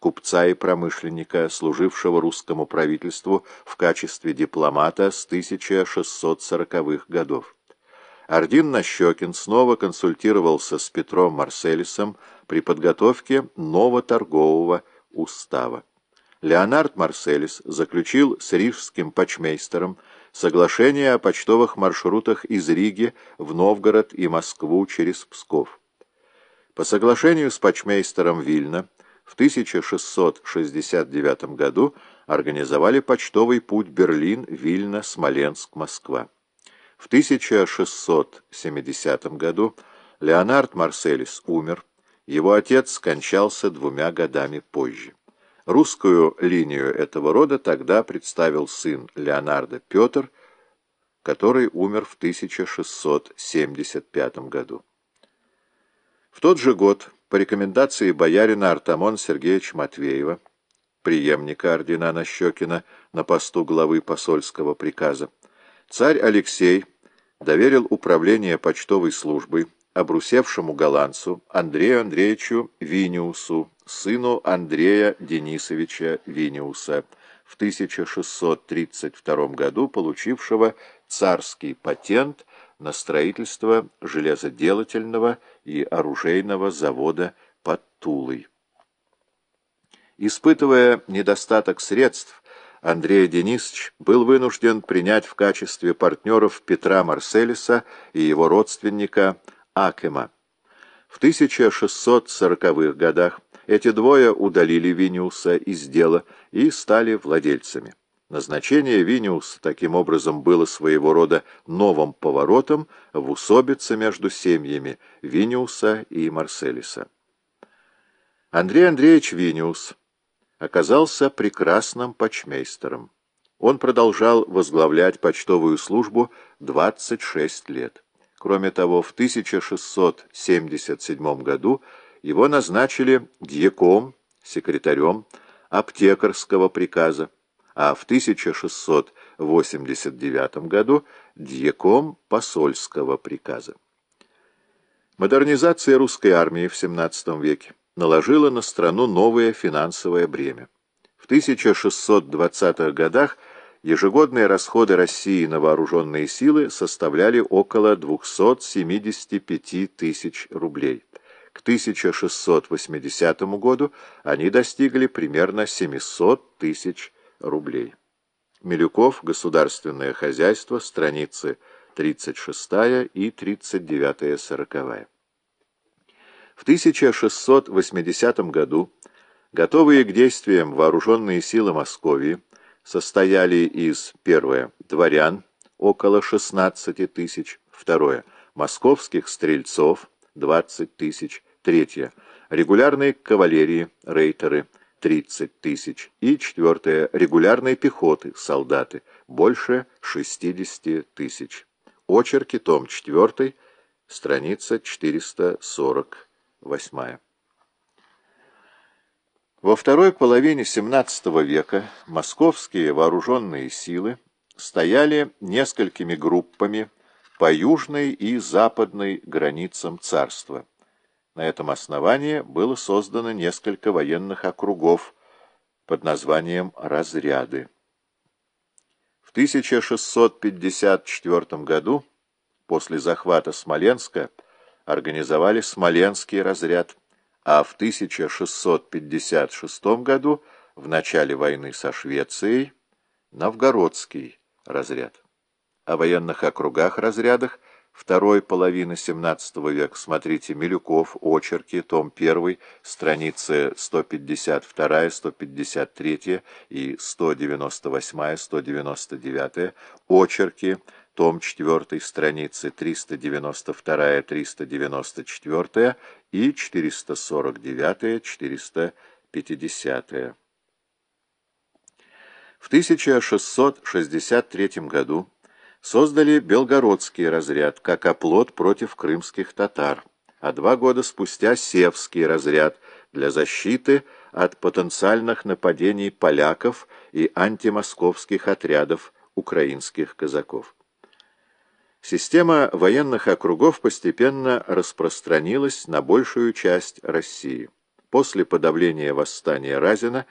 купца и промышленника, служившего русскому правительству в качестве дипломата с 1640-х годов. Ордин Нащекин снова консультировался с Петром Марселисом при подготовке новоторгового устава. Леонард Марселис заключил с рижским почмейстером соглашение о почтовых маршрутах из Риги в Новгород и Москву через Псков. По соглашению с почмейстером Вильна в 1669 году организовали почтовый путь Берлин, Вильна, Смоленск, Москва. В 1670 году Леонард Марселис умер, его отец скончался двумя годами позже. Русскую линию этого рода тогда представил сын Леонарда Петр, который умер в 1675 году. В тот же год по рекомендации боярина Артамона Сергеевича Матвеева, преемника ордена Нащекина на посту главы посольского приказа, царь Алексей доверил управление почтовой службой обрусевшему голландцу Андрею Андреевичу Виниусу, сыну Андрея Денисовича Виниуса, в 1632 году получившего царский патент на строительство железоделательного и оружейного завода под Тулой. Испытывая недостаток средств, Андрей Денисович был вынужден принять в качестве партнеров Петра Марселиса и его родственника Акема. В 1640-х годах эти двое удалили Виниуса из дела и стали владельцами. Назначение Виниуса таким образом было своего рода новым поворотом в усобице между семьями Виниуса и Марселиса. Андрей Андреевич Виниус оказался прекрасным почмейстером. Он продолжал возглавлять почтовую службу 26 лет. Кроме того, в 1677 году его назначили дьяком, секретарем аптекарского приказа, а в 1689 году дьяком посольского приказа. Модернизация русской армии в XVII веке наложила на страну новое финансовое бремя. В 1620-х годах ежегодные расходы России на вооруженные силы составляли около 275 тысяч рублей. К 1680 году они достигли примерно 700 тысяч рублей. Милюков. Государственное хозяйство. Страницы 36 и 39-40. В 1680 году готовые к действиям вооруженные силы Московии состояли из, первое, дворян, около 16 тысяч, второе, московских стрельцов, 20 тысяч, третье, регулярной кавалерии, рейтеры, 30 тысяч. И четвертое. Регулярной пехоты, солдаты. Больше 60 тысяч. Очерки, том 4, страница 448. Во второй половине XVII века московские вооруженные силы стояли несколькими группами по южной и западной границам царства. На этом основании было создано несколько военных округов под названием «разряды». В 1654 году, после захвата Смоленска, организовали Смоленский разряд, а в 1656 году, в начале войны со Швецией, Новгородский разряд. О военных округах-разрядах второй половины XVII века. Смотрите Милюков, очерки, том 1, страницы 152, 153 и 198, 199, очерки, том 4, страницы 392, 394 и 449, 450. В 1663 году создали Белгородский разряд как оплот против крымских татар, а два года спустя Севский разряд для защиты от потенциальных нападений поляков и антимосковских отрядов украинских казаков. Система военных округов постепенно распространилась на большую часть России. После подавления восстания Разина